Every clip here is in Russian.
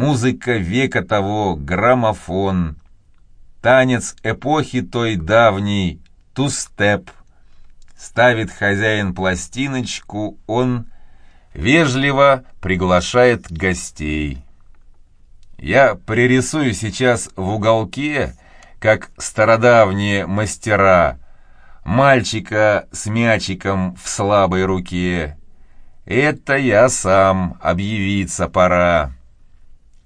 Музыка века того, граммофон, Танец эпохи той давней, ту-степ. Ставит хозяин пластиночку, он вежливо приглашает гостей. Я пририсую сейчас в уголке, как стародавние мастера, мальчика с мячиком в слабой руке. Это я сам, объявиться пора.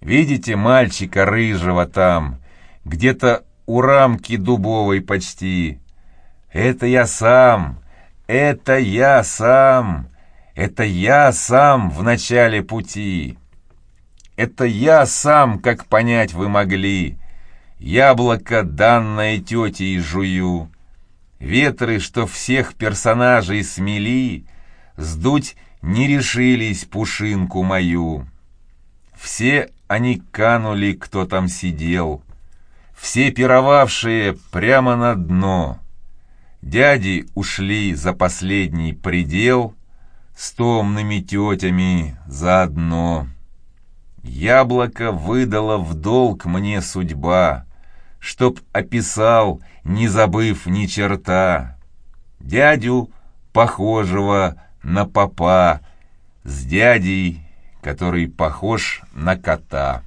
Видите мальчика рыжего там, где-то у рамки дубовой почти. Это я сам, это я сам, это я сам в начале пути. Это я сам, как понять вы могли. Яблоко, данное тетей, жую. Ветры, что всех персонажей смели, Сдуть не решились пушинку мою. Все они канули, кто там сидел, Все пировавшие прямо на дно. Дяди ушли за последний предел С томными тетями заодно. Яблоко выдало в долг мне судьба, Чтоб описал, не забыв ни черта. Дядю, похожего на попа, С дядей, который похож на кота.